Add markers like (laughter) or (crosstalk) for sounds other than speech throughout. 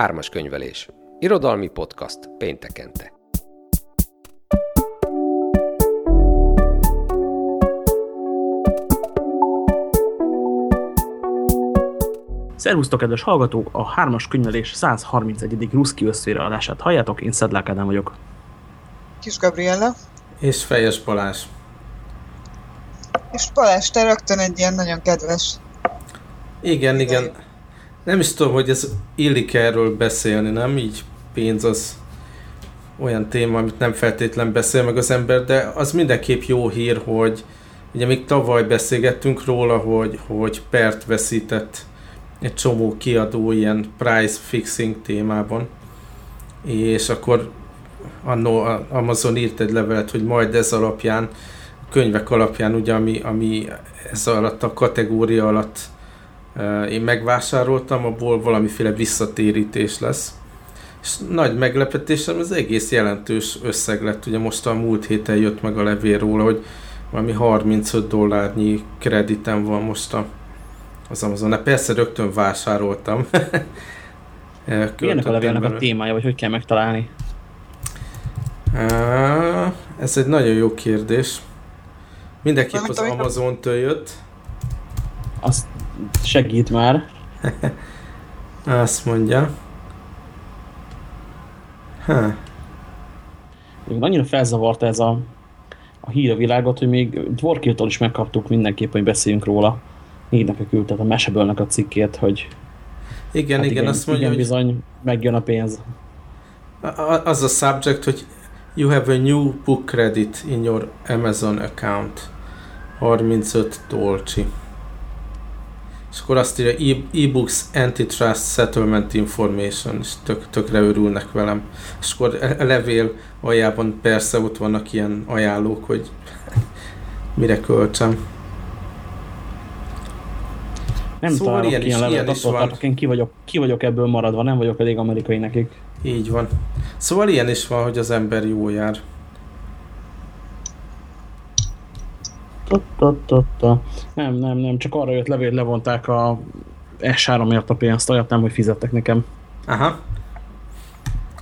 Ármas könyvelés. Irodalmi podcast péntekente. Szervusztok, kedves hallgatók! A hármas könyvelés 131. Ruszki összféle adását halljátok, én Szedlák Ádám vagyok. Kis Gabriella. És Fejes Balázs. És Balázs, te rögtön egy ilyen nagyon kedves. Igen, igen. Nem is tudom, hogy ez illik erről beszélni, nem? Így pénz az olyan téma, amit nem feltétlen beszél meg az ember, de az mindenképp jó hír, hogy ugye még tavaly beszélgettünk róla, hogy, hogy pert veszített egy csomó kiadó ilyen price fixing témában, és akkor annó Amazon írt egy levelet, hogy majd ez alapján, a könyvek alapján, ugye, ami, ami ez alatt a kategória alatt én megvásároltam, abból valamiféle visszatérítés lesz. És nagy meglepetésem, az egész jelentős összeg lett. Ugye most a múlt héten jött meg a levél róla, hogy valami 35 dollárnyi kreditem van most a az Amazon. Persze rögtön vásároltam. (laughs) Milyenek a levélnek a témája, vagy hogy kell megtalálni? Ez egy nagyon jó kérdés. Mindenképp az Amazon-től jött. Azt segít már. (laughs) Azt mondja. Ha. Még annyira felzavarta ez a, a hír a világot, hogy még Dworkiltól is megkaptuk mindenképp, hogy beszéljünk róla négy napja küldte a mesebölnek a cikkét, hogy igen, hát igen, igen, azt mondja, igen, hogy bizony megjön a pénz. Az a subject, hogy you have a new book credit in your Amazon account. 35 dolci. És akkor azt írja e-books antitrust settlement information, és tök, tökre örülnek velem. És akkor a levél aljában persze ott vannak ilyen ajánlók, hogy mire költsem. Nem szóval találok ilyen, ilyen levelet, attól tartok, én ki vagyok, ki vagyok ebből maradva, nem vagyok elég amerikai nekik. Így van. Szóval ilyen is van, hogy az ember jó jár. Nem, nem, nem, csak arra jött levél, levonták a S3-ért a pénzt, olyat nem, hogy fizettek nekem. Aha.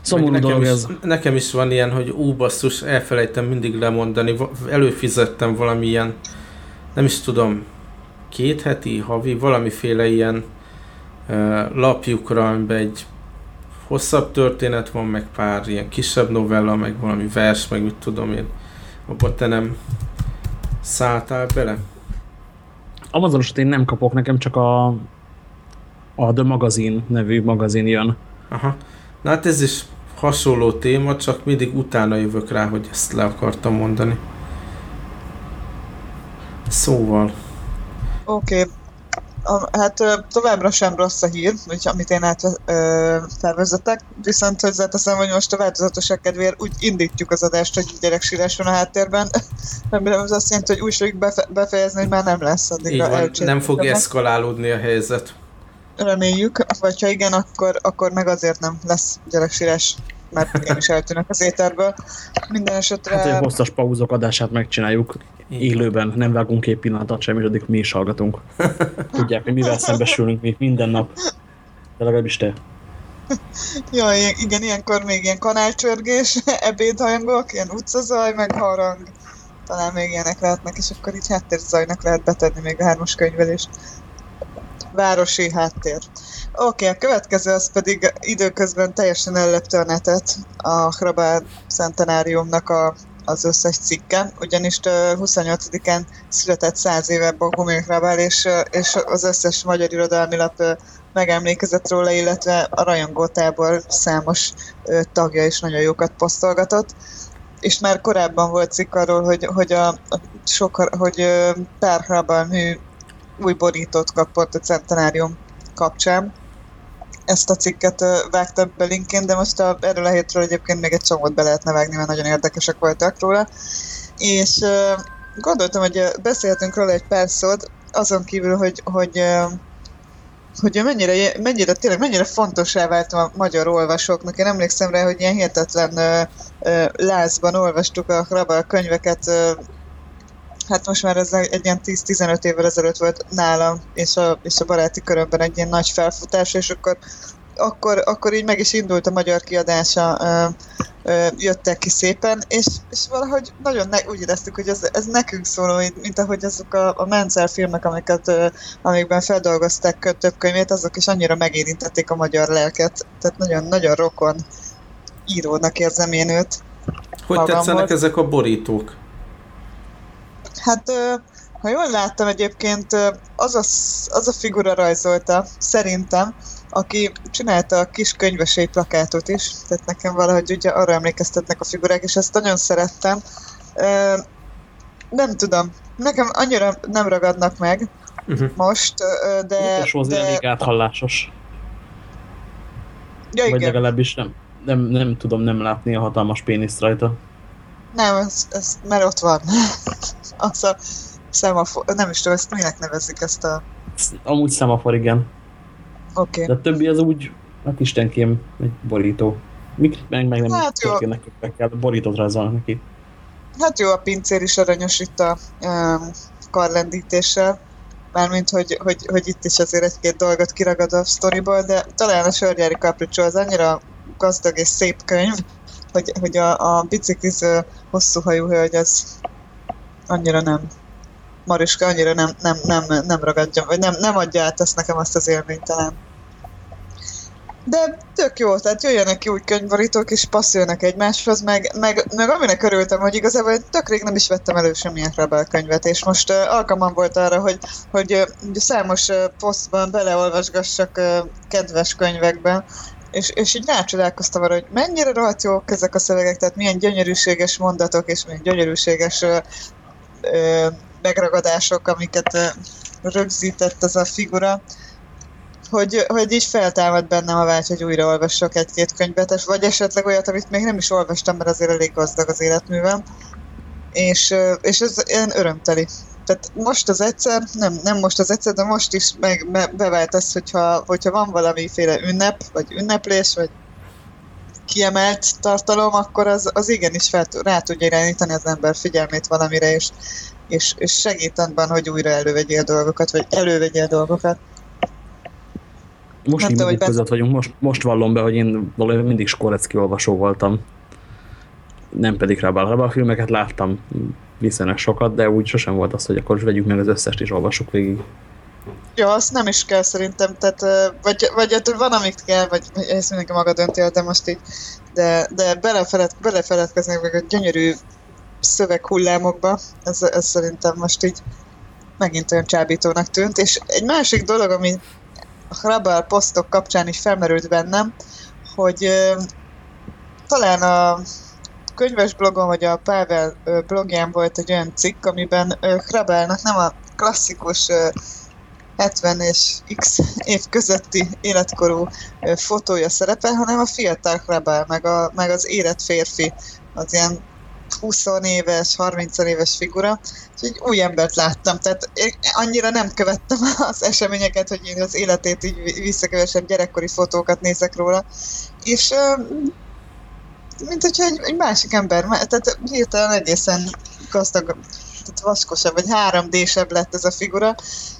Szomorú nekem dolog. Is, nekem is van ilyen, hogy ú, basszus, elfelejtem mindig lemondani. Előfizettem valamilyen, nem is tudom, két heti, havi, valamiféle ilyen uh, lapjukra, amiben egy hosszabb történet van, meg pár ilyen kisebb novella, meg valami vers, meg mit tudom én. Abban te nem szálltál bele? Amazonosat én nem kapok, nekem csak a, a The Magazine nevű magazin jön. Aha. Na hát ez is hasonló téma, csak mindig utána jövök rá, hogy ezt le akartam mondani. Szóval... Oké. Okay. Hát továbbra sem rossz a hír, hogy amit én áttervezetek, viszont hozzáteszem, hogy most a változatosság kedvéért úgy indítjuk az adást, hogy gyereksírás van a háttérben. (laughs) Remélem az azt jelenti, hogy úgy fogjuk befe befejezni, hogy már nem lesz addig Így van, nem fog eszkalálódni a helyzet. Reméljük, vagy ha igen, akkor, akkor meg azért nem lesz gyereksírás mert én is eltűnök az éterből. Minden esetre... Hát, hogy hosszas pauzok adását megcsináljuk élőben, nem vágunk egy pillanatot sem, és addig mi is hallgatunk. (laughs) Tudják, hogy mivel szembesülünk mi minden nap. De legalábbis te. Ja, igen, ilyenkor még ilyen kanálcsörgés, (laughs) ebédhangok, ilyen utcazaj, meg harang. Talán még ilyenek lehetnek, és akkor így háttérzajnak lehet betenni még a hármas könyvelést. Városi háttér. Oké, okay, a következő az pedig időközben teljesen ellepte a netet a Hrabár Centenáriumnak a, az összes cikke, ugyanis 28-án született 100 éve Bohumil Hrabár, és, és az összes magyar irodalmi lap megemlékezett róla, illetve a rajongótából számos tagja is nagyon jókat posztolgatott. És már korábban volt cikk arról, hogy, hogy, a, a sok, hogy pár Hrabár mű új borítót kapott a centenárium kapcsán, ezt a cikket vágtam be linkén, de most a, erről a hétről egyébként még egy csomót be lehetne vágni, mert nagyon érdekesek voltak róla. És gondoltam, hogy beszélhetünk róla egy pár szót, azon kívül, hogy, hogy hogy mennyire, mennyire, tényleg mennyire fontosá vált a magyar olvasóknak. Én emlékszem rá, hogy ilyen hihetetlen lázban olvastuk a Hrabal könyveket hát most már ez egy ilyen 10-15 évvel ezelőtt volt nálam, és a, és a baráti körömben egy ilyen nagy felfutás, és akkor akkor, akkor így meg is indult a magyar kiadása, ö, ö, jöttek ki szépen, és, és valahogy nagyon ne, úgy éreztük, hogy ez, ez nekünk szóló, mint ahogy azok a, a Menzel filmek, amiket, ö, amikben feldolgozták több könyvét, azok is annyira megérintették a magyar lelket. Tehát nagyon, nagyon rokon írónak érzem én őt. Hogy Magamhoz. tetszenek ezek a borítók? Hát, ha jól láttam egyébként, az a, az a figura rajzolta, szerintem, aki csinálta a kis könyvesei plakátot is, tehát nekem valahogy ugye arra emlékeztetnek a figurák, és ezt nagyon szerettem. Nem tudom, nekem annyira nem ragadnak meg Uh-huh. most, de... És hozzá de elég áthallásos. ja, Vagy igen. legalábbis nem, nem, nem tudom nem látni a hatalmas péniszt rajta. Nem, ez, ez, mert ott van. (laughs) az a szemafor, nem is tudom, ezt minek nevezik ezt a... Amúgy szemafor, igen. Oké. De a többi az úgy, hát istenkém, egy borító. Mik meg, meg nem Hát jó. történnek könyvekkel, borítót rajzolnak neki. Hát jó, a pincér is aranyos itt a um, karlendítéssel. Mármint, hogy, hogy, hogy itt is azért egy-két dolgot kiragad a sztoriból, de talán a Sörgyári Capriccio az annyira gazdag és szép könyv, hogy, hogy a, a bicikliző hosszú hajú hölgy az annyira nem Mariska annyira nem, nem, nem, nem ragadja, vagy nem, nem adja át ezt nekem azt az élményt talán. De tök jó, tehát jöjjenek ki új könyvborítók, és passzolnak egymáshoz, meg, meg, meg aminek örültem, hogy igazából tök rég nem is vettem elő semmilyen Rebel könyvet, és most uh, alkalmam volt arra, hogy, hogy uh, számos uh, posztban beleolvasgassak uh, kedves könyvekben, és, és így rácsodálkoztam arra, hogy mennyire rohadt jók ezek a szövegek, tehát milyen gyönyörűséges mondatok, és milyen gyönyörűséges uh, uh, megragadások, amiket uh, rögzített ez a figura, hogy, hogy így feltámad bennem a vágy, hogy újra olvassak egy-két könyvet, és vagy esetleg olyat, amit még nem is olvastam, mert azért elég gazdag az életművem. És, ö, és ez ilyen örömteli. Tehát most az egyszer, nem, nem most az egyszer, de most is meg, me, bevált az, hogyha, hogyha van valamiféle ünnep, vagy ünneplés, vagy kiemelt tartalom, akkor az, az igenis fel, rá tudja irányítani az ember figyelmét valamire, és, és, és segít abban, hogy újra elővegyél dolgokat, vagy elővegyél dolgokat. Most Nem így tudom, hogy között vagyunk, most, most vallom be, hogy én valójában mindig Skorecki olvasó voltam. Nem pedig Rabal. Rabal filmeket láttam viszonylag sokat, de úgy sosem volt az, hogy akkor vegyük meg az összest és olvassuk végig. Ja, azt nem is kell szerintem, tehát, vagy, vagy van, amit kell, vagy ezt mindenki maga dönti el, de most így, de, de belefeled, belefeledkezni meg a gyönyörű szöveghullámokba, ez, ez szerintem most így megint olyan csábítónak tűnt, és egy másik dolog, ami a Hrabal posztok kapcsán is felmerült bennem, hogy ö, talán a könyves blogon, vagy a Pável ö, blogján volt egy olyan cikk, amiben ö, Hrabálnak nem a klasszikus ö, 70 és x év közötti életkorú fotója szerepel, hanem a fiatal Hrabál, meg, a, meg az érett férfi, az ilyen 20 éves, 30 éves figura, és egy új embert láttam, tehát én annyira nem követtem (laughs) az eseményeket, hogy én az életét így visszakövessem, gyerekkori fotókat nézek róla, és mint hogyha egy, egy másik ember, tehát hirtelen egészen gazdag, tehát vaskosabb, vagy 3D-sebb lett ez a figura,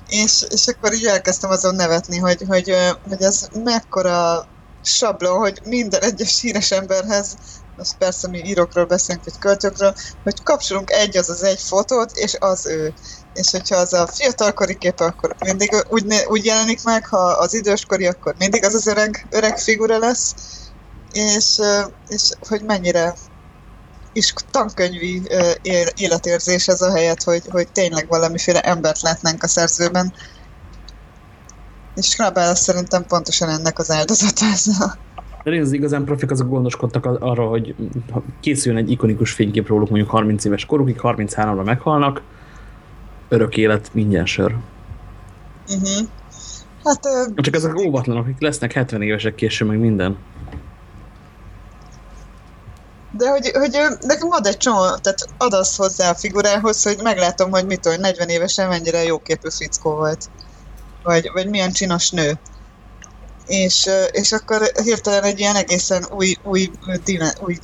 és, és akkor így elkezdtem azon nevetni, hogy, hogy, hogy ez mekkora sablon, hogy minden egyes híres emberhez, most persze mi írókról beszélünk, vagy költőkről, hogy kapcsolunk egy az az egy fotót, és az ő. És hogyha az a fiatalkori kép, akkor mindig úgy, úgy jelenik meg, ha az időskori, akkor mindig az az öreg, öreg figura lesz, és, és hogy mennyire is tankönyvi életérzés ez a helyet, hogy, hogy tényleg valamiféle embert látnánk a szerzőben. És Krabál szerintem pontosan ennek az áldozata. ez a- De én az igazán profik azok gondoskodtak arra, hogy készüljön egy ikonikus fénykép róluk mondjuk 30 éves korukig, 33-ra meghalnak, örök élet, minden sör. Uh-huh. Hát ö, Csak ezek óvatlanok, akik lesznek 70 évesek később, meg minden. De hogy, hogy nekem ad egy csomó, tehát ad az hozzá a figurához, hogy meglátom, hogy mit tudom, 40 évesen mennyire jóképű fickó volt. Vagy, vagy milyen csinos nő. És, és akkor hirtelen egy ilyen egészen új, új, dime, új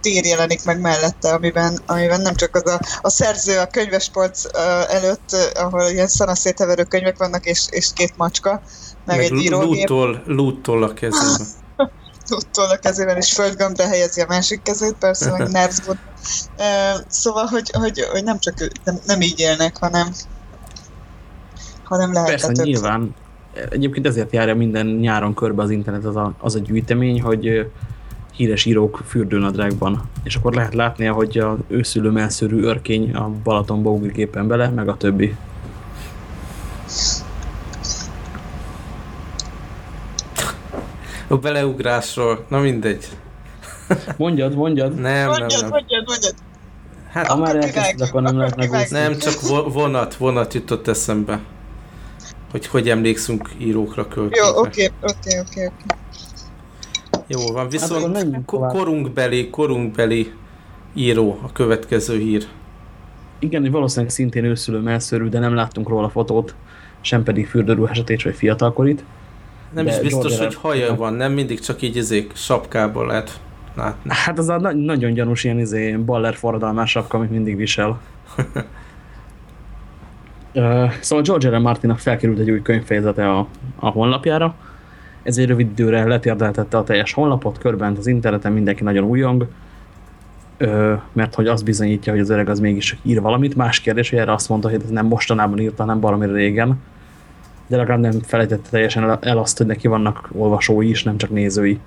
tér jelenik meg mellette, amiben, amiben nem csak az a, a szerző a könyvespolc előtt, ahol ilyen szanaszéteverő könyvek vannak, és, és két macska, meg, meg egy írógép. Lúttól, lúttól a kezében. Lúttól a kezében, és földgömbbe helyezi a másik kezét, persze, meg (laughs) nervzgód. Szóval, hogy, hogy, hogy nem csak nem, nem így élnek, hanem hanem lehet Persze, több. nyilván. Egyébként ezért járja minden nyáron körbe az internet az a, az a gyűjtemény, hogy híres írók fürdőnadrágban. És akkor lehet látnia, hogy a őszülő melszörű örkény a Balatonba ugrik éppen bele, meg a többi. A beleugrásról, na mindegy. Mondjad, mondjad. Nem, mondjad, nem, nem. mondjad, mondjad. Hát, ha már elkezdted, akkor nem lehet megúszni. Nem, csak vonat, vonat jutott eszembe. Hogy hogy emlékszünk írókra, költőkre. Jó, oké, oké, oké, oké. Jó van, viszont hát korunkbeli, korunkbeli író a következő hír. Igen, hogy valószínűleg szintén őszülő melszörű, de nem láttunk róla fotót, sem pedig fürdőruhásatot vagy fiatalkorit. Nem is biztos, George hogy haja van, nem mindig csak így izék sapkából lehet látni. Hát az a na nagyon gyanús ilyen izé, baller forradalmás sapka, amit mindig visel. (laughs) uh, szóval George R. Martinnak felkerült egy új könyvfejezete a, a honlapjára, ez egy rövid időre letérdeltette a teljes honlapot, körbent az interneten mindenki nagyon újong, mert hogy az bizonyítja, hogy az öreg az mégis ír valamit. Más kérdés, hogy erre azt mondta, hogy ez nem mostanában írta, hanem valami régen. De legalább nem felejtette teljesen el azt, hogy neki vannak olvasói is, nem csak nézői.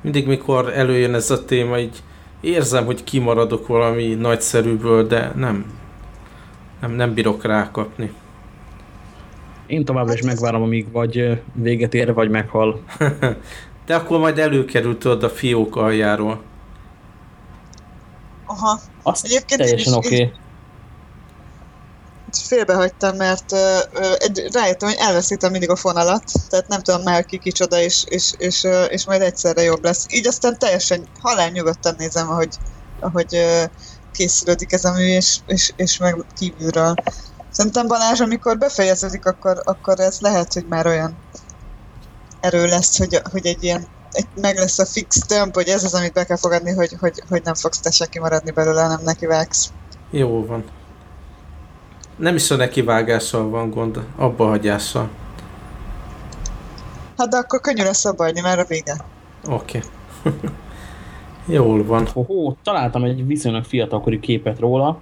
Mindig, mikor előjön ez a téma, így érzem, hogy kimaradok valami nagyszerűből, de nem. Nem, nem bírok rákapni. Én továbbra is megvárom, amíg vagy véget ér, vagy meghal. (laughs) De akkor majd előkerült tudod a fiók aljáról. Aha. Azt Egyébként teljesen oké. Okay. Félbehagytam, mert uh, egy, rájöttem, hogy elveszítem mindig a fonalat, tehát nem tudom már ki kicsoda, és, és, és, uh, és majd egyszerre jobb lesz. Így aztán teljesen halál nyugodtan nézem, ahogy, ahogy uh, készülődik ez a mű, és, és, és meg kívülről. Szerintem Balázs, amikor befejeződik, akkor, akkor ez lehet, hogy már olyan erő lesz, hogy, hogy egy ilyen egy, meg lesz a fix tömb, hogy ez az, amit be kell fogadni, hogy, hogy, hogy nem fogsz te se kimaradni belőle, nem nekivágsz. Jó van. Nem is a nekivágással van gond, abba hagyással. Hát de akkor könnyű lesz abba hagyni, már a vége. Oké. Okay. (laughs) Jól van. Oh, találtam egy viszonylag fiatalkori képet róla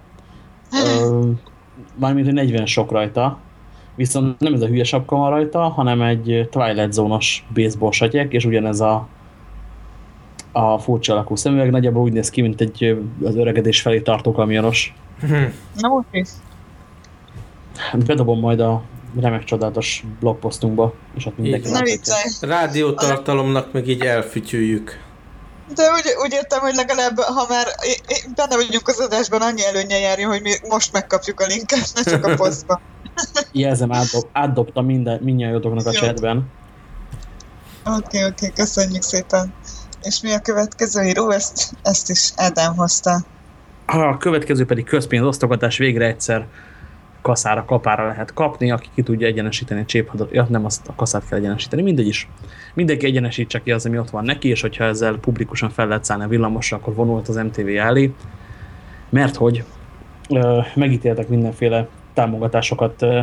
mármint, hogy 40 sok rajta, viszont nem ez a hülye sapka van rajta, hanem egy Twilight Zone-os baseball satyek, és ugyanez a a furcsa alakú szemüveg nagyjából úgy néz ki, mint egy az öregedés felé tartó kamionos. Na, oké. Bedobom majd a remek csodálatos blogposztunkba, és ott mindenki Rádiótartalomnak meg így elfütyüljük. De úgy, úgy értem, hogy legalább, ha már benne vagyunk az adásban, annyi előnye járjon, hogy mi most megkapjuk a linket, ne csak a (laughs) posztba. Jelzem, átdob, átdobtam minden, mindnyájatoknak a chatben. Oké, okay, oké, okay, köszönjük szépen. És mi a következő író? Ezt, ezt is Ádám hozta. A következő pedig közpénzosztogatás végre egyszer kaszára, kapára lehet kapni, aki ki tudja egyenesíteni a cséphadat. Ja, nem azt a kaszát kell egyenesíteni, mindegy is. Mindenki egyenesítse ki az, ami ott van neki, és hogyha ezzel publikusan fel lehet szállni a villamosra, akkor vonult az MTV elé. Mert hogy ö, megítéltek mindenféle támogatásokat ö,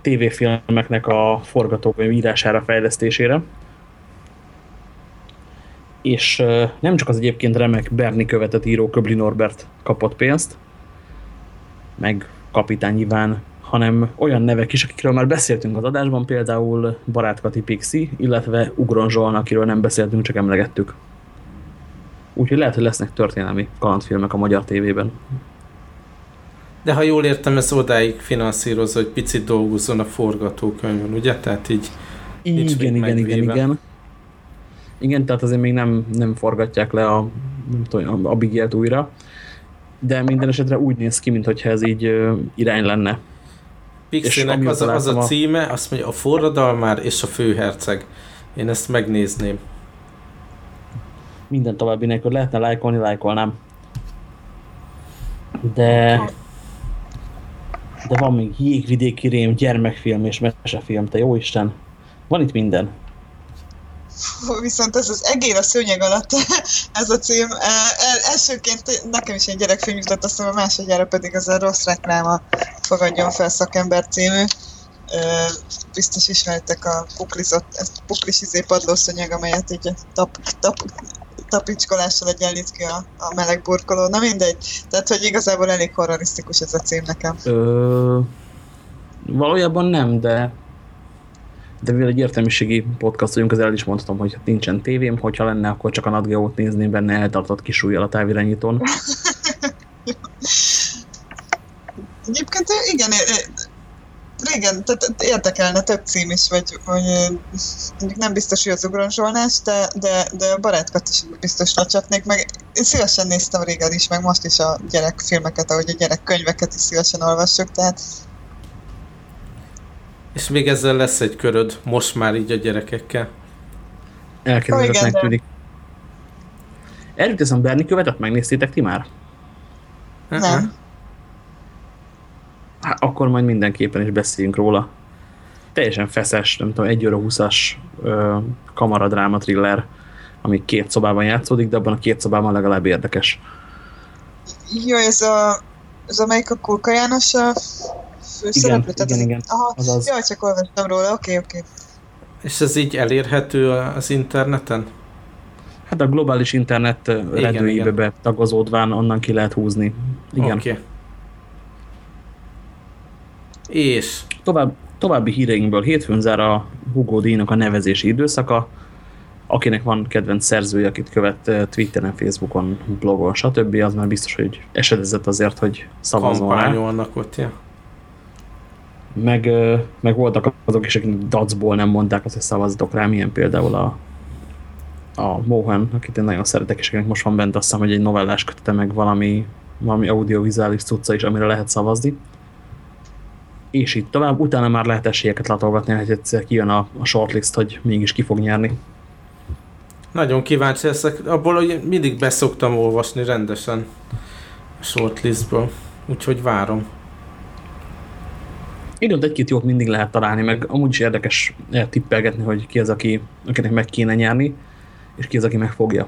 tévéfilmeknek a forgatókönyv írására, fejlesztésére. És ö, nem csak az egyébként remek Berni követett író Köbli Norbert kapott pénzt, meg kapitány Iván, hanem olyan nevek is, akikről már beszéltünk az adásban, például Barátkati Pixi, illetve Ugron Zsoln, akiről nem beszéltünk, csak emlegettük. Úgyhogy lehet, hogy lesznek történelmi kalandfilmek a magyar tévében. De ha jól értem, ez odáig finanszírozza, hogy picit dolgozzon a forgatókönyvön, ugye? Tehát így igen, igen, igen, igen. Igen, tehát azért még nem, nem forgatják le a, nem tudom, a Abigail újra de minden esetre úgy néz ki, mintha ez így uh, irány lenne. Pixinek az, az a címe, azt mondja, a forradalmár és a főherceg. Én ezt megnézném. Minden további nélkül lehetne lájkolni, lájkolnám. De... De van még jégvidéki rém, gyermekfilm és mesefilm, te jó Isten. Van itt minden. Viszont ez az egér a szőnyeg alatt, (laughs) ez a cím. Elsőként nekem is egy gyerekfilm jutott, aztán a másodjára pedig az a rossz rekláma fogadjon fel szakember című. Biztos ismertek a puklizott, ezt puklis izé padlószőnyeg, amelyet így tap, tap, tapicskolással egyenlít ki a, a meleg burkoló. Na mindegy. Tehát, hogy igazából elég horrorisztikus ez a cím nekem. Ö, valójában nem, de de mivel egy értelmiségi podcast vagyunk, az el is mondhatom, hogy nincsen tévém, hogyha lenne, akkor csak a NatGeo-t nézném benne eltartott kis súlyjal a távirányítón. (laughs) Egyébként igen, régen, tehát érdekelne több cím is, vagy, vagy nem biztos, hogy az ugronzsolnás, de, de, de a barátkat is biztos lecsapnék, meg én szívesen néztem régen is, meg most is a gyerekfilmeket, ahogy a gyerekkönyveket is szívesen olvassuk, tehát és még ezzel lesz egy köröd, most már így a gyerekekkel. Elkezdődött tűnik. Erről teszem, Berni követet megnéztétek ti már? Nem. Hát akkor majd mindenképpen is beszéljünk róla. Teljesen feszes, nem tudom, 1 óra 20-as kamaradráma thriller, ami két szobában játszódik, de abban a két szobában legalább érdekes. Jó, ez a, ez amelyik a Kulka János a főszereplő? Igen, igen, igen. Aha, Azaz. jaj, csak olvastam róla, oké, okay, oké. Okay. És ez így elérhető az interneten? Hát a globális internet redőibe betagozódván onnan ki lehet húzni. Igen. Okay. És? Tovább, további híreinkből hétfőn zár a Hugo díjnak a nevezési időszaka. Akinek van kedvenc szerzője, akit követ Twitteren, Facebookon, blogon, stb. az már biztos, hogy esedezett azért, hogy szavazzon rá. Kampányolnak ott, ja meg, meg voltak azok is, akik dacból nem mondták azt, hogy szavazatok rá, milyen például a, a Mohan, akit én nagyon szeretek, és akinek most van bent azt hiszem, hogy egy novellás kötete meg valami, valami audiovizuális cucca is, amire lehet szavazni. És így tovább, utána már lehet esélyeket latolgatni, hogy egyszer kijön a, a shortlist, hogy mégis ki fog nyerni. Nagyon kíváncsi leszek. Abból, hogy mindig beszoktam olvasni rendesen a shortlistből. Úgyhogy várom. Igen, egy-két jót mindig lehet találni, meg amúgy is érdekes tippelgetni, hogy ki az, aki, akinek meg kéne nyerni, és ki az, aki megfogja.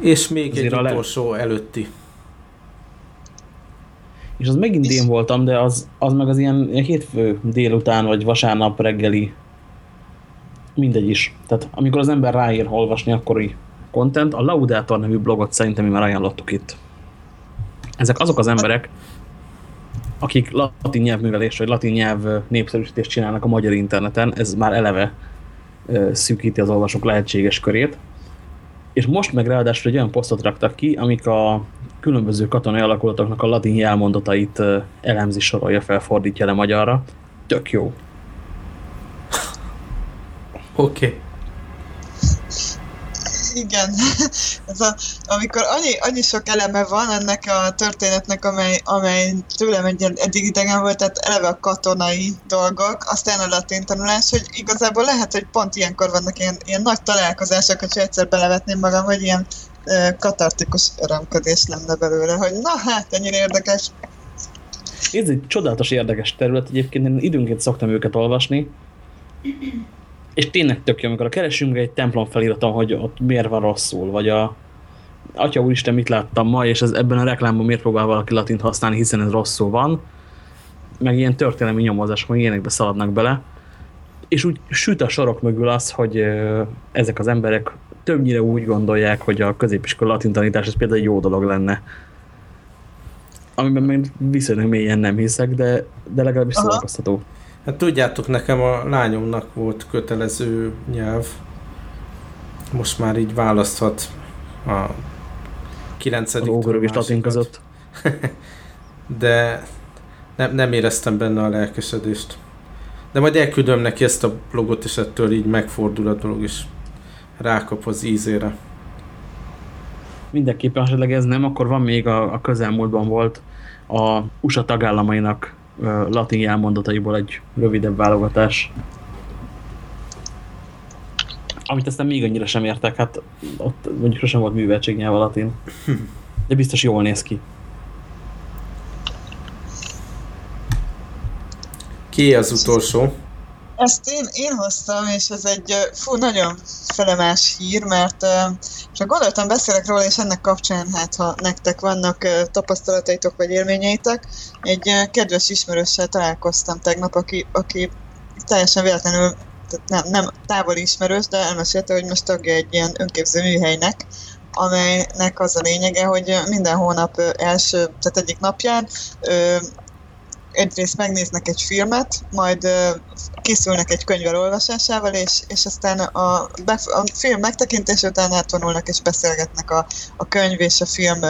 És még Azért egy utolsó le... előtti. És az megint én voltam, de az, az meg az ilyen, ilyen hétfő délután, vagy vasárnap reggeli mindegy is. Tehát amikor az ember ráír olvasni akkori content, a Laudator nevű blogot szerintem mi már ajánlottuk itt. Ezek azok az emberek, akik latin nyelvművelés vagy latin nyelv népszerűsítést csinálnak a magyar interneten, ez már eleve szűkíti az olvasók lehetséges körét. És most meg ráadásul egy olyan posztot raktak ki, amik a különböző katonai alakulatoknak a latin jelmondatait elemzi, sorolja fel, fordítja le magyarra. Tök jó. Oké. Okay igen. (laughs) Ez a, amikor annyi, annyi sok eleme van ennek a történetnek, amely, amely tőlem egy eddig idegen volt, tehát eleve a katonai dolgok, aztán a latin tanulás, hogy igazából lehet, hogy pont ilyenkor vannak ilyen, ilyen nagy találkozások, hogy egyszer belevetném magam, hogy ilyen e, katartikus örömködés lenne belőle, hogy na hát, ennyire érdekes. Ez egy csodálatos érdekes terület, egyébként én időnként szoktam őket olvasni, és tényleg tök jó, amikor a keresünk egy templom feliraton, hogy ott miért van rosszul, vagy a Atya úristen, mit láttam ma, és ez ebben a reklámban miért próbál valaki latint használni, hiszen ez rosszul van, meg ilyen történelmi nyomozás, hogy ilyenekbe szaladnak bele, és úgy süt a sorok mögül az, hogy ezek az emberek többnyire úgy gondolják, hogy a középiskola latin tanítás ez például egy jó dolog lenne. Amiben még viszonylag mélyen nem hiszek, de, de legalábbis szórakoztató. Hát tudjátok, nekem a lányomnak volt kötelező nyelv. Most már így választhat a 9. A és latin között. (laughs) De nem, nem éreztem benne a lelkesedést. De majd elküldöm neki ezt a blogot, és ettől így megfordul a dolog, és rákap az ízére. Mindenképpen, ha ez nem, akkor van még a, a közelmúltban volt a USA tagállamainak latin jelmondataiból egy rövidebb válogatás. Amit aztán még annyira sem értek, hát ott mondjuk sosem volt műveltségnyelv a latin. De biztos jól néz ki. Ki az utolsó? Ezt én, én hoztam, és ez egy fú, nagyon felemás hír, mert csak gondoltam, beszélek róla, és ennek kapcsán, hát ha nektek vannak tapasztalataitok vagy élményeitek, egy kedves ismerőssel találkoztam tegnap, aki, aki teljesen véletlenül nem, nem távoli ismerős, de elmesélte, hogy most tagja egy ilyen önképző műhelynek, amelynek az a lényege, hogy minden hónap első, tehát egyik napján egyrészt megnéznek egy filmet, majd készülnek egy könyv olvasásával, és, és aztán a, a film megtekintése után átvonulnak és beszélgetnek a, a könyv és a film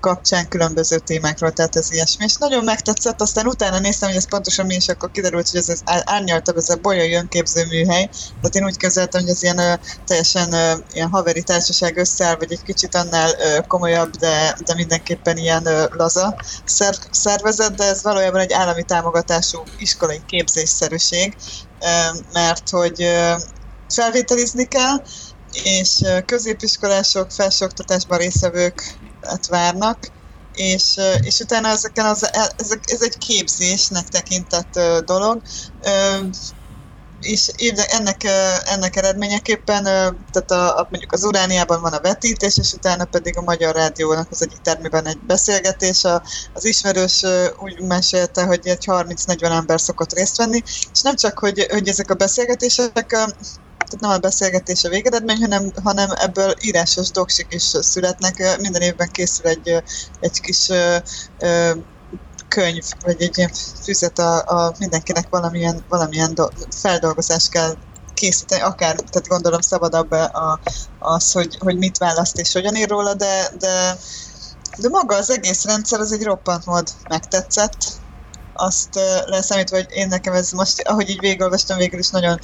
kapcsán különböző témákról, tehát ez ilyesmi. És nagyon megtetszett, aztán utána néztem, hogy ez pontosan mi, és akkor kiderült, hogy ez az árnyaltabb, ez a bolyai önképző műhely. Tehát én úgy képzeltem, hogy ez ilyen teljesen ö, ilyen haveri társaság összeáll, vagy egy kicsit annál komolyabb, de, de mindenképpen ilyen laza szerv, szervezet, de ez valójában egy állami támogatású iskolai képzésszerűség, mert hogy felvételizni kell, és középiskolások, felsőoktatásban részevőket várnak, és, és utána ezeken az, ezek, ez egy képzésnek tekintett dolog és ennek, ennek eredményeképpen, tehát a, a, mondjuk az Urániában van a vetítés, és utána pedig a Magyar Rádiónak az egyik termében egy beszélgetés. A, az ismerős úgy mesélte, hogy egy 30-40 ember szokott részt venni, és nem csak, hogy, hogy ezek a beszélgetések tehát nem a beszélgetés a végeredmény, hanem, hanem ebből írásos doksik is születnek. Minden évben készül egy, egy kis könyv, vagy egy ilyen füzet a, a mindenkinek valamilyen, valamilyen do, feldolgozást kell készíteni, akár, tehát gondolom szabadabb a, az, hogy, hogy mit választ és hogyan ír róla, de, de, de maga az egész rendszer az egy roppant mód megtetszett, azt leszámítva, hogy én nekem ez most, ahogy így végigolvastam, végül is nagyon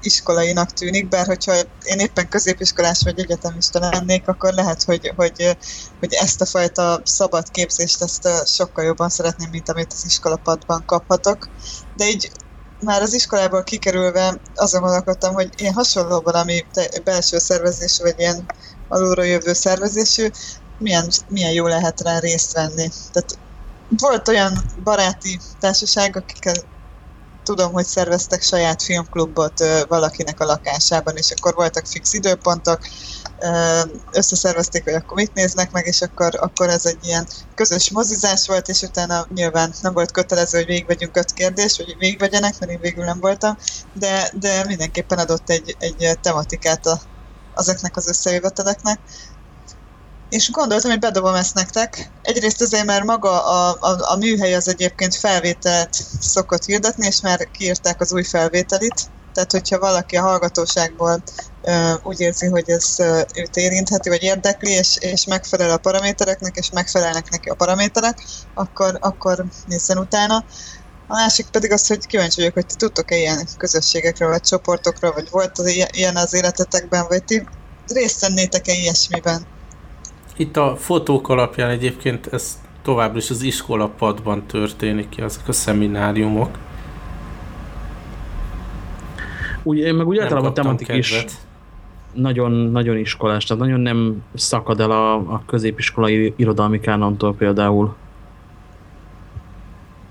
iskolainak tűnik, bár hogyha én éppen középiskolás vagy egyetemista lennék, akkor lehet, hogy, hogy, hogy ezt a fajta szabad képzést ezt sokkal jobban szeretném, mint amit az iskolapadban kaphatok. De így már az iskolából kikerülve azon gondolkodtam, hogy ilyen hasonló valami belső szervezésű, vagy ilyen alulról jövő szervezésű, milyen, milyen jó lehet rá részt venni. Tehát volt olyan baráti társaság, akikkel tudom, hogy szerveztek saját filmklubot valakinek a lakásában, és akkor voltak fix időpontok, összeszervezték, hogy akkor mit néznek meg, és akkor, akkor ez egy ilyen közös mozizás volt, és utána nyilván nem volt kötelező, hogy végigvegyünk öt kérdést, vagy végigvegyenek, mert én végül nem voltam, de, de mindenképpen adott egy, egy tematikát a, azoknak az összejöveteleknek és gondoltam, hogy bedobom ezt nektek. Egyrészt azért, mert maga a, a, a műhely az egyébként felvételt szokott hirdetni, és már kiírták az új felvételit. Tehát, hogyha valaki a hallgatóságból ö, úgy érzi, hogy ez ö, őt érintheti, vagy érdekli, és, és megfelel a paramétereknek, és megfelelnek neki a paraméterek, akkor, akkor nézzen utána. A másik pedig az, hogy kíváncsi vagyok, hogy ti tudtok-e ilyen közösségekről, vagy csoportokról, vagy volt az ilyen az életetekben, vagy ti részt vennétek-e ilyesmiben? Itt a fotók alapján egyébként ez továbbra is az iskolapadban történik ki, azok a szemináriumok. Úgy, én meg úgy általában a tematik is nagyon, nagyon iskolás, tehát nagyon nem szakad el a, a középiskolai irodalmi kánontól például.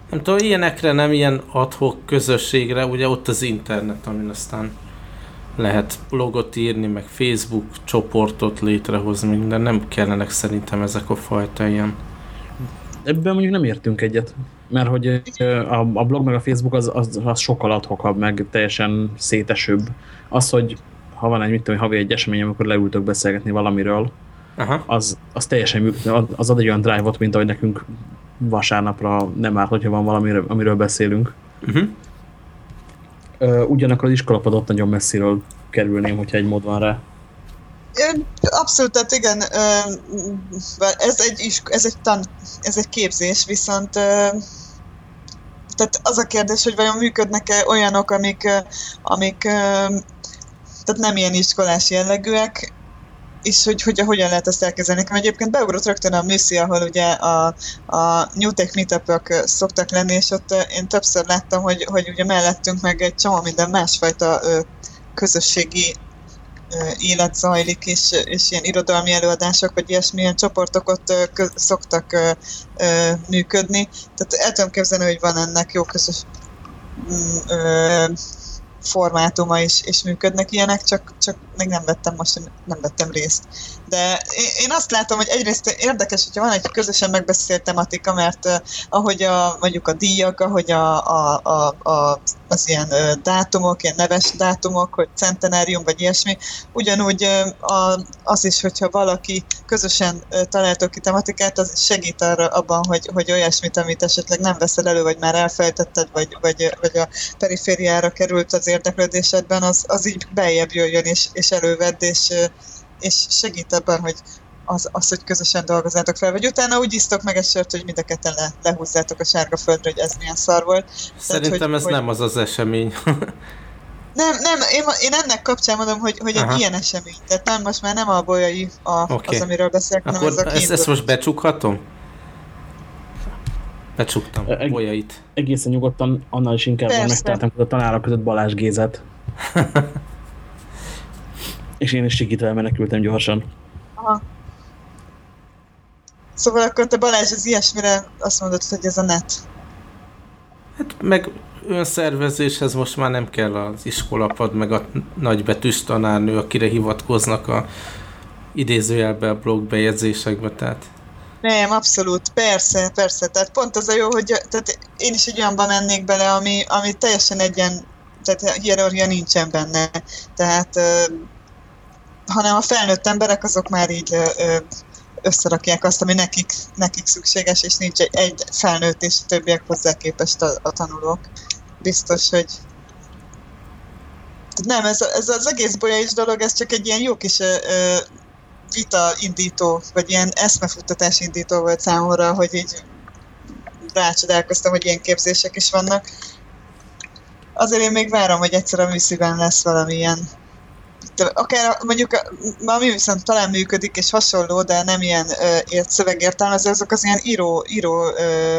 Nem tudom, ilyenekre nem ilyen adhok közösségre, ugye ott az internet, amin aztán lehet blogot írni, meg Facebook csoportot létrehozni, de nem kellenek szerintem ezek a fajta ilyen. Ebben mondjuk nem értünk egyet, mert hogy a, a blog meg a Facebook az, az, az sokkal adhokabb, meg teljesen szétesőbb. Az, hogy ha van egy, mit tudom, havi egy esemény, amikor leültök beszélgetni valamiről, Aha. Az, az teljesen működik, az ad egy olyan drive-ot, mint ahogy nekünk vasárnapra nem árt, hogyha van valami, amiről beszélünk. Uh -huh ugyanakkor az iskolapadot nagyon messziről kerülném, hogyha egy mód van rá. Abszolút, tehát igen, ez egy, ez egy, tan, ez egy képzés, viszont tehát az a kérdés, hogy vajon működnek-e olyanok, amik, amik tehát nem ilyen iskolás jellegűek, és hogy, hogy hogyan lehet ezt elkezdeni. Nekem egyébként beugrott rögtön a műszi, ahol ugye a, a New Tech meetup szoktak lenni, és ott én többször láttam, hogy, hogy ugye mellettünk meg egy csomó minden másfajta ö, közösségi élet zajlik, és, és ilyen irodalmi előadások, vagy ilyesmilyen csoportok ott ö, kö, szoktak ö, ö, működni. Tehát el tudom képzelni, hogy van ennek jó közös mm, ö, formátuma is, és működnek ilyenek, csak, csak még nem vettem most, nem vettem részt. De én azt látom, hogy egyrészt érdekes, hogyha van egy közösen megbeszélt tematika, mert ahogy a, mondjuk a díjak, ahogy a, a, a, a, az ilyen dátumok, ilyen neves dátumok, hogy centenárium vagy ilyesmi, ugyanúgy a, az is, hogyha valaki közösen találtok ki tematikát, az segít arra abban, hogy, hogy olyasmit, amit esetleg nem veszel elő, vagy már elfelejtetted, vagy, vagy, vagy a perifériára került az érdeklődésedben, az, az így beljebb jöjjön és, és elővedd, és, és segít ebben, hogy az, az, hogy közösen dolgozzátok fel, vagy utána úgy isztok meg egy sört, hogy mind a ketten le, lehúzzátok a sárga földre, hogy ez milyen szar volt. Szerintem Tehát, hogy, ez hogy... nem az az esemény. (laughs) nem, nem, én, én ennek kapcsán mondom, hogy, hogy egy ilyen esemény. Tehát nem, most már nem a bolyai a, okay. az, amiről beszélek, hanem ez a ezt, ezt most becsukhatom? Becsuktam Eg- bolyait. Egészen nyugodtan, annál is inkább megtaláltam a tanárok között Balázs Gézet. (laughs) És én is sikítve menekültem gyorsan. Aha. Szóval akkor te Balázs az ilyesmire azt mondod, hogy ez a net. Hát meg önszervezéshez most már nem kell az iskolapad, meg a nagybetűs tanárnő, akire hivatkoznak a idézőjelbe a blog bejegyzésekbe, tehát nem, abszolút, persze, persze. Tehát pont az a jó, hogy tehát én is egy olyanban mennék bele, ami, ami teljesen egyen, tehát hierarchia nincsen benne. Tehát hanem a felnőtt emberek azok már így összerakják azt, ami nekik, nekik szükséges, és nincs egy, egy felnőtt, és többiek hozzá képest a, a tanulók. Biztos, hogy nem, ez, ez az egész bolyais dolog, ez csak egy ilyen jó kis ö, vita indító, vagy ilyen eszmefuttatás indító volt számomra, hogy így rácsodálkoztam, hogy ilyen képzések is vannak. Azért én még várom, hogy egyszer a műszíben lesz valamilyen akár mondjuk, ami viszont talán működik, és hasonló, de nem ilyen ö, szövegértelmező, azok az ilyen író, író ö,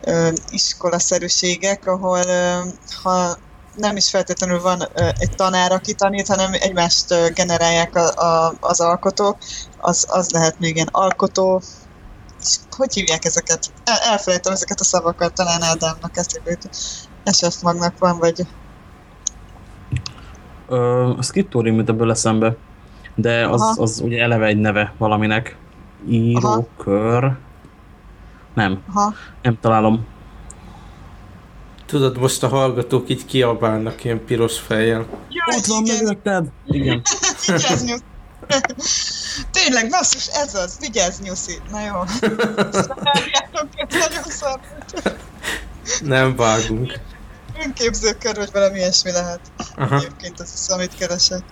ö, iskolaszerűségek, ahol ö, ha nem is feltétlenül van egy tanár, aki tanít, hanem egymást generálják a, a, az alkotók, az, az lehet még ilyen alkotó, hogy hívják ezeket? El, elfelejtem ezeket a szavakat, talán Ádámnak eszébe SF magnak van, vagy a Skittori jut ebből eszembe, de az, az ugye eleve egy neve valaminek. Írókör. Nem. Aha. Nem találom. Tudod, most a hallgatók így kiabálnak ilyen piros fejjel. Jaj, Ott van mögötted! Igen. (laughs) Vigyázz! (laughs) Tényleg, basszus, ez az. Vigyázz, Nyuszi! Na jó. (laughs) Nem vágunk önképzőkör, vagy valami ilyesmi lehet. Aha. Egyébként az hiszem, amit keresek.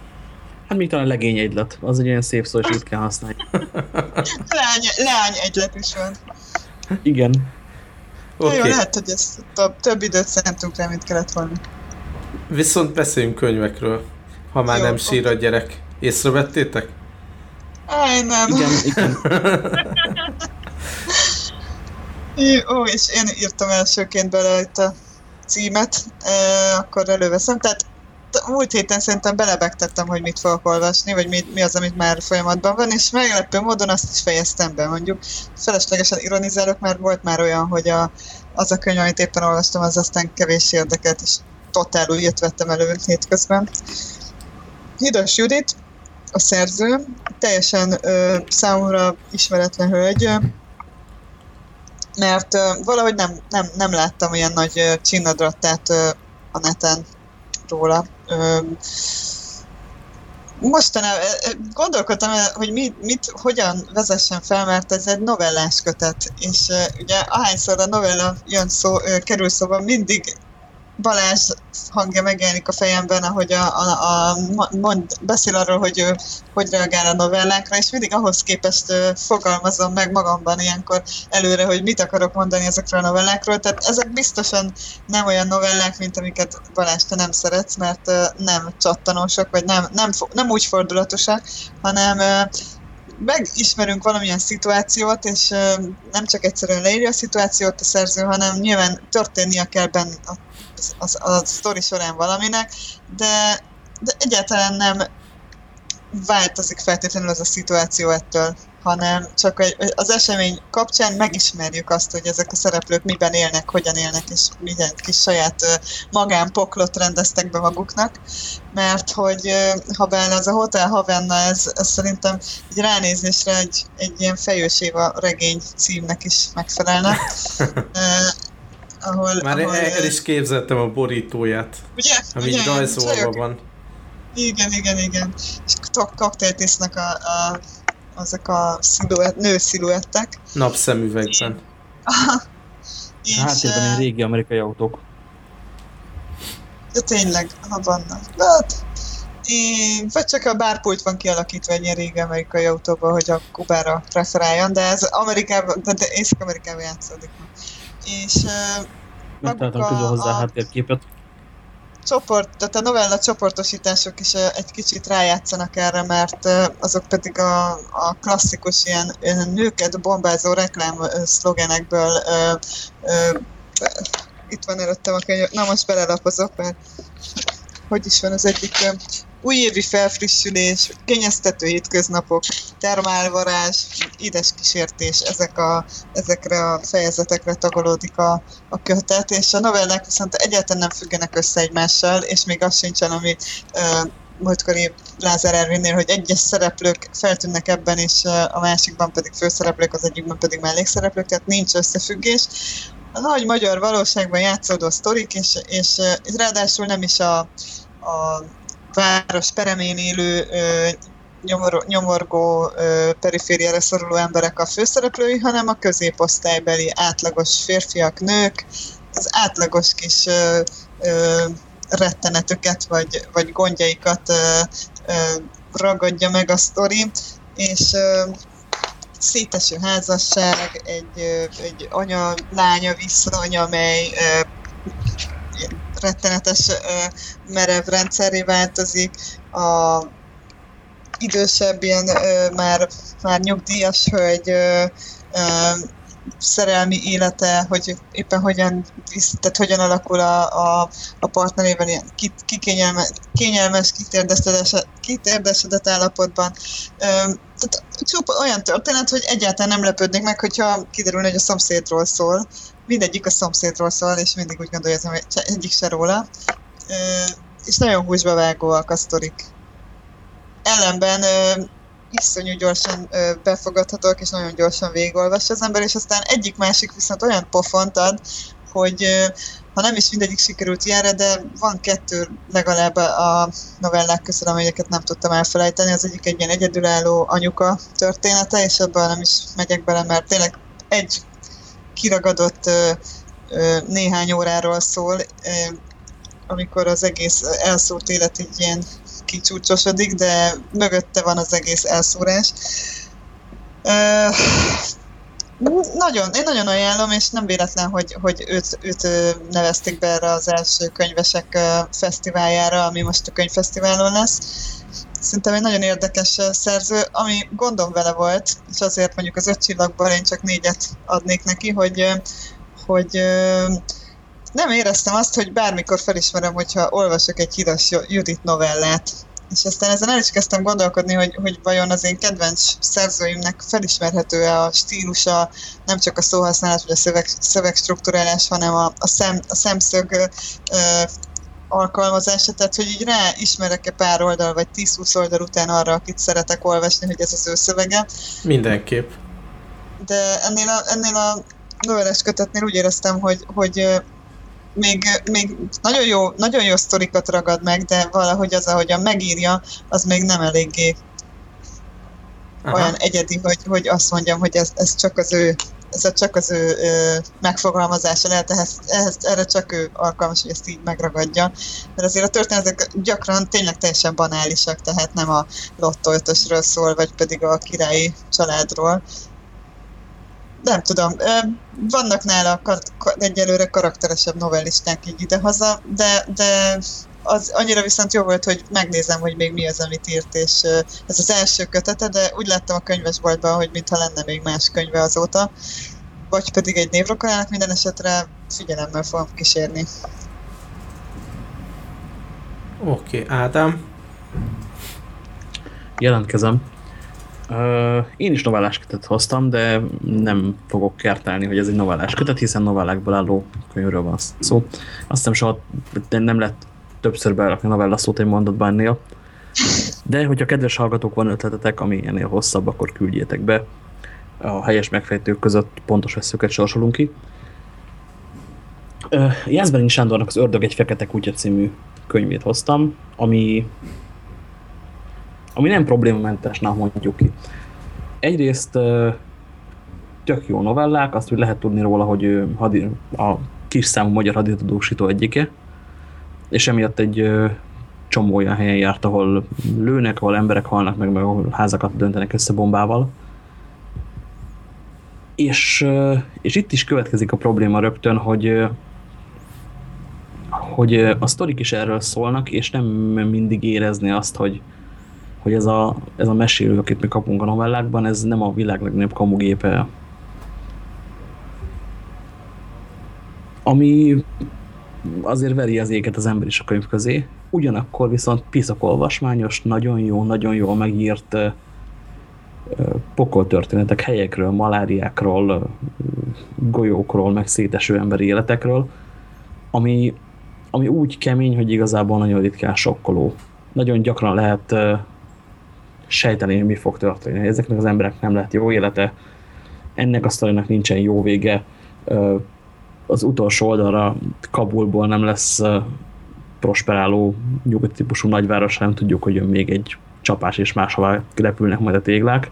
Hát még talán legény egylet, az egy olyan szép szó, és itt kell használni. (laughs) Leány, leány egylet is van. Igen. Okay. Jó, lehet, hogy ez több, több időt szentünk rá, mint kellett volna. Viszont beszéljünk könyvekről, ha már Jó, nem sír a gyerek. Észrevettétek? Aj, nem. Igen, igen. (laughs) Ó, és én írtam elsőként bele itt a címet, akkor előveszem. Tehát múlt héten szerintem belebegtettem, hogy mit fogok olvasni, vagy mi, mi az, amit már folyamatban van, és meglepő módon azt is fejeztem be, mondjuk. Feleslegesen ironizálok, mert volt már olyan, hogy a, az a könyv, amit éppen olvastam, az aztán kevés érdekelt, és totál újat vettem elő hétközben. Hidas Judit, a szerző, teljesen ö, számomra ismeretlen hölgy, mert uh, valahogy nem, nem, nem láttam olyan nagy uh, csinnadrattát uh, a neten róla. Uh, mostanában gondolkodtam, hogy mit, mit, hogyan vezessen fel, mert ez egy novellás kötet, és uh, ugye ahányszor a novella jön szó, uh, kerül szóba, mindig Balázs hangja megjelenik a fejemben, ahogy a, a, a mond, beszél arról, hogy ő hogy reagál a novellákra, és mindig ahhoz képest fogalmazom meg magamban ilyenkor előre, hogy mit akarok mondani ezekről a novellákról. Tehát ezek biztosan nem olyan novellák, mint amiket Balázs te nem szeretsz, mert nem csattanósak, vagy nem, nem, nem úgy fordulatosak, hanem megismerünk valamilyen szituációt, és nem csak egyszerűen leírja a szituációt a szerző, hanem nyilván történnie kell benne a a, a sztori során valaminek, de, de egyáltalán nem változik feltétlenül az a szituáció ettől, hanem csak egy, az esemény kapcsán megismerjük azt, hogy ezek a szereplők miben élnek, hogyan élnek, és milyen kis saját magánpoklot rendeztek be maguknak, mert hogy ha benne az a Hotel Havenna, ez, ez szerintem egy ránézésre egy, egy ilyen fejős éva regény címnek is megfelelne. (laughs) ahol, Már ahol, el, el is képzeltem a borítóját, ugye, ami ugye, rajzolva van. Igen, igen, igen. És koktélt isznak a, a, azok a sziluett, nő sziluettek. Napszemüvegben. és, hát ilyen régi amerikai autók. Ja tényleg, ha vannak. Hát, én, vagy csak a bárpult van kialakítva egy ilyen régi amerikai autóba, hogy a Kubára preferáljon, de ez Amerikában, de Észak-Amerikában játszódik. És uh, Megtaláltam közül hozzá a, háttérképet. Csoport, tehát a novella csoportosítások is egy kicsit rájátszanak erre, mert azok pedig a, a klasszikus ilyen nőket bombázó reklám szlogenekből itt van előttem a könyv, na most belelapozok, mert hogy is van az egyik újévi felfrissülés, kényeztető hétköznapok, termálvarázs, édes kísértés, ezek a, ezekre a fejezetekre tagolódik a, a kötet, és a novellák viszont egyáltalán nem függenek össze egymással, és még az sincsen, ami uh, múltkori Lázár Ervinnél, hogy egyes szereplők feltűnnek ebben, és a másikban pedig főszereplők, az egyikben pedig mellékszereplők, tehát nincs összefüggés. A nagy magyar valóságban játszódó sztorik, és, és, és ráadásul nem is a, a város peremén élő nyomor, nyomorgó perifériára szoruló emberek a főszereplői, hanem a középosztálybeli átlagos férfiak, nők, az átlagos kis ö, ö, rettenetüket vagy, vagy gondjaikat ö, ö, ragadja meg a sztori, és ö, széteső házasság, egy, egy anya-lánya viszony, amely rettenetes merev rendszeré változik, a idősebb ilyen már, már nyugdíjas hölgy szerelmi élete, hogy éppen hogyan, tehát hogyan alakul a, a, a partnerével ilyen kikényelmes, kényelmes, kitérdesedett állapotban. Tehát csupa olyan történet, hogy egyáltalán nem lepődnék meg, hogyha kiderülne, hogy a szomszédról szól, mindegyik a szomszédról szól, és mindig úgy gondolja, hogy egyik se róla. És nagyon húsba vágóak a sztorik. Ellenben iszonyú gyorsan befogadhatók, és nagyon gyorsan végigolvassa az ember, és aztán egyik-másik viszont olyan pofont ad, hogy ha nem is mindegyik sikerült ilyenre, de van kettő legalább a novellák közül, amelyeket nem tudtam elfelejteni. Az egyik egy ilyen egyedülálló anyuka története, és abban nem is megyek bele, mert tényleg egy kiragadott néhány óráról szól, amikor az egész elszórt élet így ilyen kicsúcsosodik, de mögötte van az egész elszúrás. Ö, nagyon, én nagyon ajánlom, és nem véletlen, hogy, hogy őt, őt nevezték be erre az első könyvesek fesztiváljára, ami most a könyvfesztiválon lesz. Szerintem egy nagyon érdekes szerző, ami gondom vele volt, és azért mondjuk az öt csillagban én csak négyet adnék neki, hogy, hogy nem éreztem azt, hogy bármikor felismerem, hogyha olvasok egy híres Judit novellát. És aztán ezen el is kezdtem gondolkodni, hogy, hogy vajon az én kedvenc szerzőimnek felismerhető-e a stílusa, nem csak a szóhasználat vagy a szöveg, szövegstruktúrálás, hanem a, a, szem, a szemszög ö, alkalmazása, tehát hogy így rá ismerek-e pár oldal, vagy 10-20 oldal után arra, akit szeretek olvasni, hogy ez az ő szövege. Mindenképp. De ennél a, ennél a noveles kötetnél úgy éreztem, hogy, hogy még, még nagyon, jó, nagyon jó sztorikat ragad meg, de valahogy az, ahogyan megírja, az még nem eléggé Aha. olyan egyedi, hogy, hogy azt mondjam, hogy ez, ez csak az ő ez csak az ő ö, megfogalmazása lehet, ehhez, ehhez, erre csak ő alkalmas, hogy ezt így megragadja. Mert azért a történetek gyakran tényleg teljesen banálisak, tehát nem a Lotto szól, vagy pedig a királyi családról, nem tudom, vannak nála egyelőre karakteresebb novellisták így idehaza, de, de az annyira viszont jó volt, hogy megnézem, hogy még mi az, amit írt, és ez az első kötete, de úgy láttam a könyvesboltban, hogy mintha lenne még más könyve azóta, vagy pedig egy névrokonának minden esetre figyelemmel fogom kísérni. Oké, okay, Ádám? jelentkezem. Én is novellás kötet hoztam, de nem fogok kertelni, hogy ez egy novellás kötet, hiszen novellákból álló könyvről van szó. Azt hiszem soha nem lett többször berakni novella szót egy mondatban ennél. De hogyha kedves hallgatók van ötletetek, ami ennél hosszabb, akkor küldjétek be. A helyes megfejtők között pontos veszőket sorsolunk ki. Jászberin Sándornak az Ördög egy fekete kutya című könyvét hoztam, ami ami nem problémamentes, na mondjuk ki. Egyrészt tök jó novellák, azt úgy lehet tudni róla, hogy a kis számú magyar haditudósító egyike, és emiatt egy csomó olyan helyen járt, ahol lőnek, ahol emberek halnak meg, meg ahol házakat döntenek össze bombával. És, és itt is következik a probléma rögtön, hogy hogy a sztorik is erről szólnak, és nem mindig érezni azt, hogy, hogy ez a, ez a mesélő, akit mi kapunk a novellákban, ez nem a világ legnagyobb kamugépe. Ami azért veri az éget az ember is a könyv közé. Ugyanakkor viszont piszak olvasmányos, nagyon jó, nagyon jól megírt pokoltörténetek helyekről, maláriákról, golyókról, meg széteső emberi életekről, ami, ami úgy kemény, hogy igazából nagyon ritkán sokkoló. Nagyon gyakran lehet sejteni, hogy mi fog történni. Ezeknek az emberek nem lehet jó élete, ennek a sztorinak nincsen jó vége, az utolsó oldalra Kabulból nem lesz prosperáló nyugati típusú nagyváros, nem tudjuk, hogy jön még egy csapás, és máshová repülnek majd a téglák.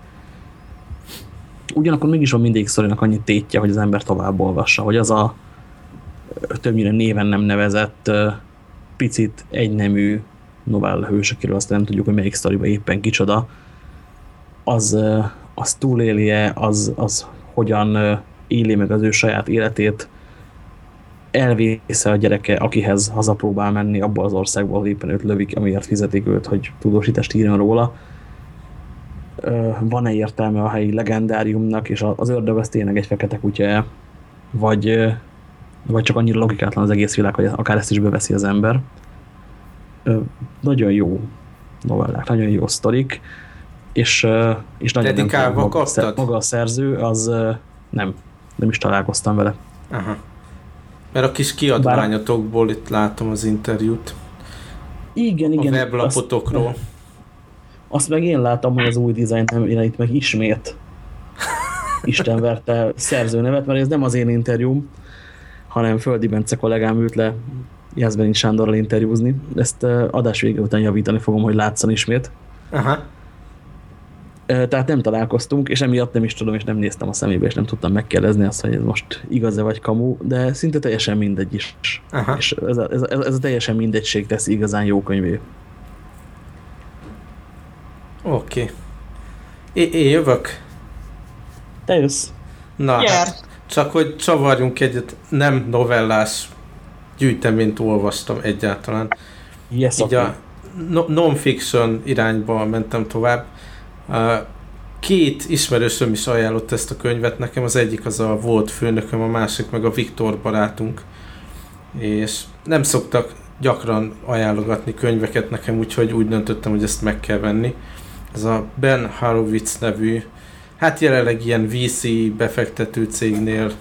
Ugyanakkor mégis van mindig szorinak annyi tétje, hogy az ember tovább olvassa, hogy az a többnyire néven nem nevezett, picit egynemű novella hős, akiről azt nem tudjuk, hogy melyik sztoriba éppen kicsoda, az, az túlélje, az, az hogyan éli meg az ő saját életét, elvésze a gyereke, akihez hazapróbál menni abba az országba, ahol éppen őt lövik, amiért fizetik őt, hogy tudósítást írjon róla. Van-e értelme a helyi legendáriumnak, és az ördög az tényleg egy fekete kutya vagy, vagy csak annyira logikátlan az egész világ, hogy akár ezt is beveszi az ember nagyon jó novellák, nagyon jó sztorik, és, és nagyon nem maga, maga a szerző, az nem, nem is találkoztam vele. Aha. Mert a kis kiadványotokból Bár... itt látom az interjút. Igen, igen. A weblapotokról. Azt, azt meg én látom, hogy az új dizájn nem jelenít meg ismét. Isten verte szerzőnevet, mert ez nem az én interjúm, hanem Földi Bence kollégám ült le Jászberin Sándorral interjúzni. Ezt adás vége után javítani fogom, hogy látszan ismét. Aha. Tehát nem találkoztunk, és emiatt nem is tudom, és nem néztem a szemébe, és nem tudtam megkérdezni azt, hogy ez most igaz-e vagy kamu, de szinte teljesen mindegy is. Aha. És ez a, ez, a, ez a teljesen mindegység tesz igazán jó könyvé. Oké. Okay. Én jövök? Te jössz. Na, hát, csak hogy csavarjunk egyet, nem novellás gyűjteményt olvastam egyáltalán. Yes, Így okay. a non-fiction irányba mentem tovább. Két ismerősöm is ajánlott ezt a könyvet nekem, az egyik az a volt főnököm, a másik meg a Viktor barátunk. És nem szoktak gyakran ajánlogatni könyveket nekem, úgyhogy úgy döntöttem, hogy ezt meg kell venni. Ez a Ben Horowitz nevű, hát jelenleg ilyen VC befektető cégnél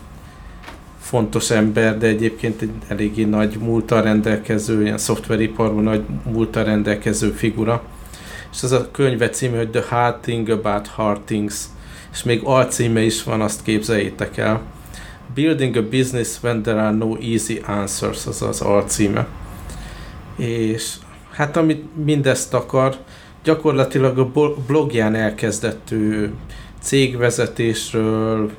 fontos ember, de egyébként egy eléggé nagy múltal rendelkező, ilyen szoftveriparban nagy múltal rendelkező figura. És ez a könyve címe, hogy The Hard Thing About Hard Things, és még alcíme is van, azt képzeljétek el. Building a Business When There Are No Easy Answers, az az alcíme. És hát amit mindezt akar, gyakorlatilag a blogján elkezdett ő cégvezetésről,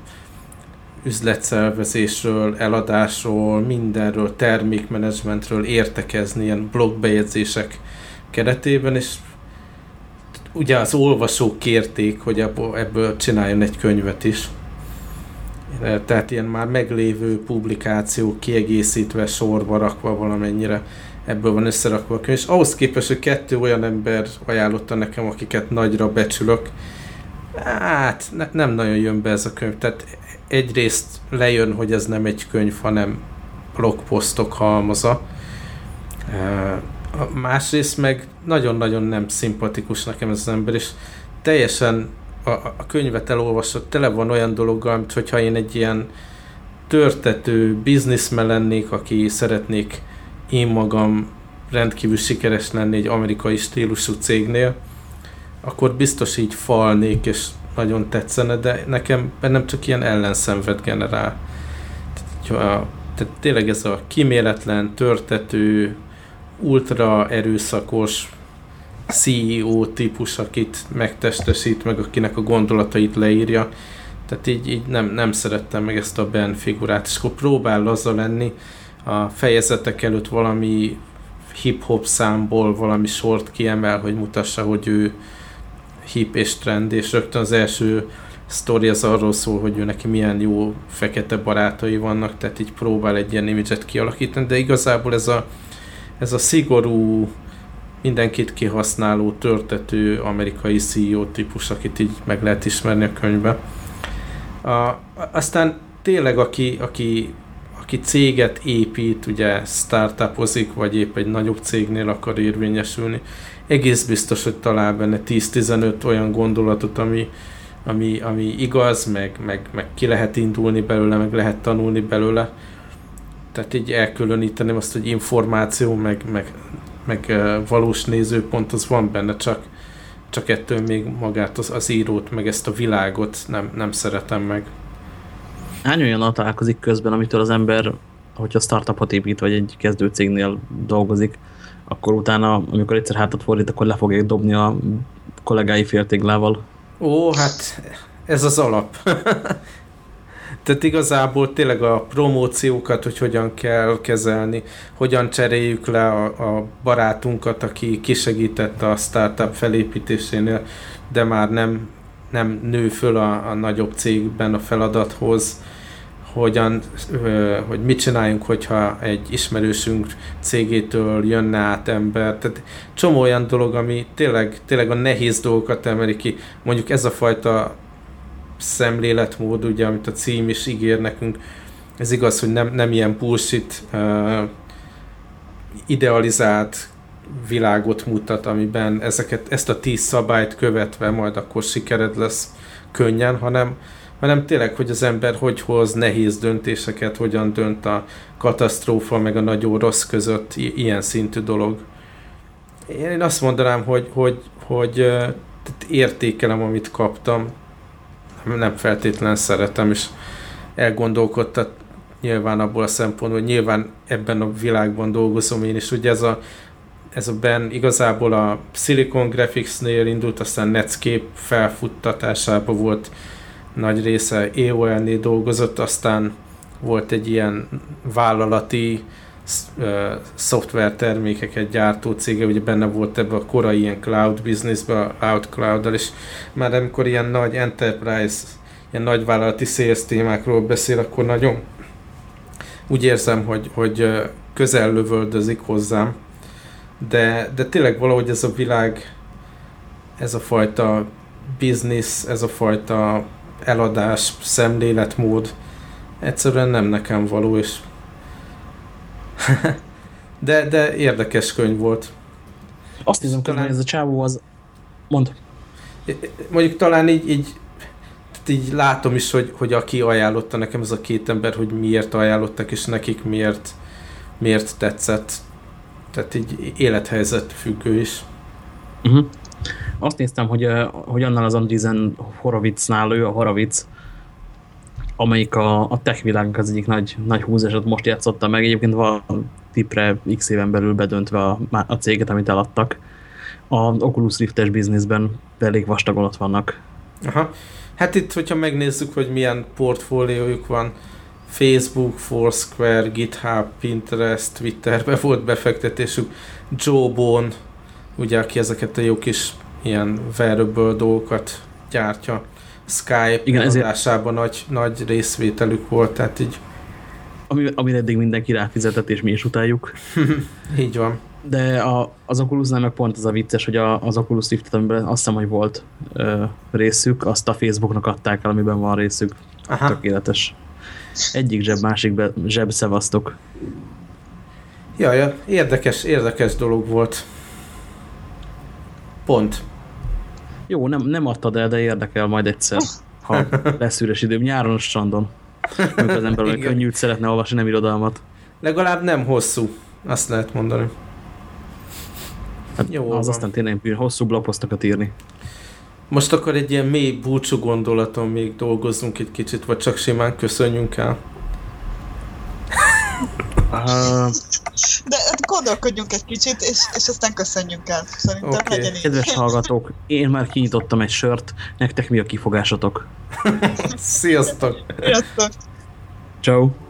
üzletszervezésről, eladásról, mindenről, termékmenedzsmentről értekezni ilyen blogbejegyzések keretében, és ugye az olvasók kérték, hogy ebből, csináljon egy könyvet is. Tehát ilyen már meglévő publikációk kiegészítve, sorba rakva valamennyire ebből van összerakva a könyv. És ahhoz képest, hogy kettő olyan ember ajánlotta nekem, akiket nagyra becsülök, hát ne, nem nagyon jön be ez a könyv. Tehát egyrészt lejön, hogy ez nem egy könyv, hanem blogposztok halmaza. Másrészt meg nagyon-nagyon nem szimpatikus nekem ez az ember, és teljesen a, a könyvet elolvasott, tele van olyan dologgal, mint hogyha én egy ilyen törtető bizniszmen lennék, aki szeretnék én magam rendkívül sikeres lenni egy amerikai stílusú cégnél, akkor biztos így falnék, és nagyon tetszene, de nekem bennem csak ilyen ellenszenvet generál. Tehát, tehát tényleg ez a kiméletlen, törtető, ultra erőszakos CEO típus, akit megtestesít, meg akinek a gondolatait leírja. Tehát így, így nem, nem szerettem meg ezt a Ben figurát, és akkor próbál laza lenni, a fejezetek előtt valami hip-hop számból valami sort kiemel, hogy mutassa, hogy ő hip és trend, és rögtön az első sztori az arról szól, hogy ő neki milyen jó fekete barátai vannak, tehát így próbál egy ilyen imidzset kialakítani, de igazából ez a, ez a szigorú, mindenkit kihasználó, törtető amerikai CEO típus, akit így meg lehet ismerni a könyvbe. A, aztán tényleg, aki, aki, aki céget épít, ugye startupozik, vagy épp egy nagyobb cégnél akar érvényesülni, egész biztos, hogy talál benne 10-15 olyan gondolatot, ami, ami, ami igaz, meg, meg, meg ki lehet indulni belőle, meg lehet tanulni belőle. Tehát így elkülöníteném azt, hogy információ, meg, meg, meg valós nézőpont, az van benne, csak, csak ettől még magát az, az írót, meg ezt a világot nem, nem szeretem meg. Hány olyan találkozik közben, amitől az ember, hogyha startupot épít, vagy egy kezdő cégnél dolgozik, akkor utána, amikor egyszer hátat fordít, akkor le fogják dobni a kollégái féltéglával. Ó, hát ez az alap. (laughs) Tehát igazából tényleg a promóciókat, hogy hogyan kell kezelni, hogyan cseréljük le a, a barátunkat, aki kisegített a startup felépítésénél, de már nem, nem nő föl a, a nagyobb cégben a feladathoz, hogyan, hogy mit csináljunk, hogyha egy ismerősünk cégétől jönne át ember. Tehát csomó olyan dolog, ami tényleg, tényleg a nehéz dolgokat emeli ki. Mondjuk ez a fajta szemléletmód, ugye, amit a cím is ígér nekünk, ez igaz, hogy nem, nem ilyen bullshit uh, idealizált világot mutat, amiben ezeket, ezt a tíz szabályt követve majd akkor sikered lesz könnyen, hanem, hanem tényleg, hogy az ember hogy hoz nehéz döntéseket, hogyan dönt a katasztrófa meg a nagyon rossz között, ilyen szintű dolog. Én azt mondanám, hogy, hogy, hogy értékelem, amit kaptam, nem feltétlen szeretem, és elgondolkodtat nyilván abból a szempontból, hogy nyilván ebben a világban dolgozom én is. Ugye ez a, ez a Ben igazából a Silicon Graphics-nél indult, aztán Netscape felfuttatásában volt nagy része AOL-nél dolgozott, aztán volt egy ilyen vállalati uh, szoftver termékeket gyártó cége, ugye benne volt ebbe a korai ilyen cloud businessbe, out cloud és már amikor ilyen nagy enterprise, ilyen nagy vállalati sales témákról beszél, akkor nagyon úgy érzem, hogy, hogy közel lövöldözik hozzám, de, de tényleg valahogy ez a világ, ez a fajta business, ez a fajta eladás, szemléletmód egyszerűen nem nekem való, és de, de érdekes könyv volt. Azt hiszem, talán... hogy ez a csávó az... Mond. Mondjuk talán így, így, így látom is, hogy, hogy aki ajánlotta nekem ez a két ember, hogy miért ajánlottak, és nekik miért, miért tetszett. Tehát így élethelyzet függő is. Uh-huh. Azt néztem, hogy, hogy annál az Andrizen Horovicnál ő a Horovic, amelyik a, a tech világnak az egyik nagy, nagy húzásot most játszotta meg. Egyébként van tipre x éven belül bedöntve a, a céget, amit eladtak. A Oculus Rift-es bizniszben elég vastagon ott vannak. Aha. Hát itt, hogyha megnézzük, hogy milyen portfóliójuk van, Facebook, Foursquare, GitHub, Pinterest, Twitterbe (laughs) volt befektetésük, Jobon, ugye, aki ezeket a jó kis ilyen wearable dolgokat gyártja. Skype Igen, ezért... nagy, nagy részvételük volt, tehát így... Ami, amire eddig mindenki ráfizetett, és mi is utáljuk. (laughs) így van. De a, az Oculusnál meg pont az a vicces, hogy a, az Oculus Rift, amiben azt hiszem, hogy volt ö, részük, azt a Facebooknak adták el, amiben van részük. Aha. Tökéletes. Egyik zseb, másik be, zseb szevasztok. Ja, ja, érdekes, érdekes dolog volt. Pont. Jó, nem, nem adtad el, de érdekel majd egyszer, ha (laughs) lesz üres időm. Nyáron a strandon. Amikor az ember olyan könnyűt szeretne olvasni, nem irodalmat. Legalább nem hosszú, azt lehet mondani. Hát Jó az van. aztán tényleg bűn, hosszú blogposztokat írni. Most akkor egy ilyen mély búcsú gondolaton még dolgozzunk egy kicsit, vagy csak simán köszönjünk el. Uh, De hát gondolkodjunk egy kicsit, és, és aztán köszönjünk el. Szerintem okay. legyen így. kedves hallgatók, én már kinyitottam egy sört, nektek mi a kifogásotok? Sziasztok! Sziasztok! Ciao.